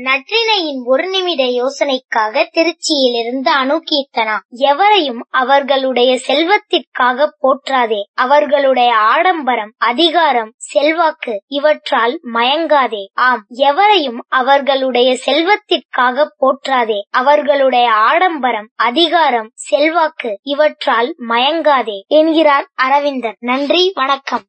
நற்றினையின் ஒரு நிமிட யோசனைக்காக திருச்சியிலிருந்து அணுகீர்த்தனா எவரையும் அவர்களுடைய செல்வத்திற்காக போற்றாதே. அவர்களுடைய ஆடம்பரம் அதிகாரம் செல்வாக்கு இவற்றால் மயங்காதே. ஆம் எவரையும் அவர்களுடைய செல்வத்திற்காக போற்றாதே. அவர்களுடைய ஆடம்பரம் அதிகாரம் செல்வாக்கு இவற்றால் மயங்காதே என்கிறார் அரவிந்தர் நன்றி வணக்கம்.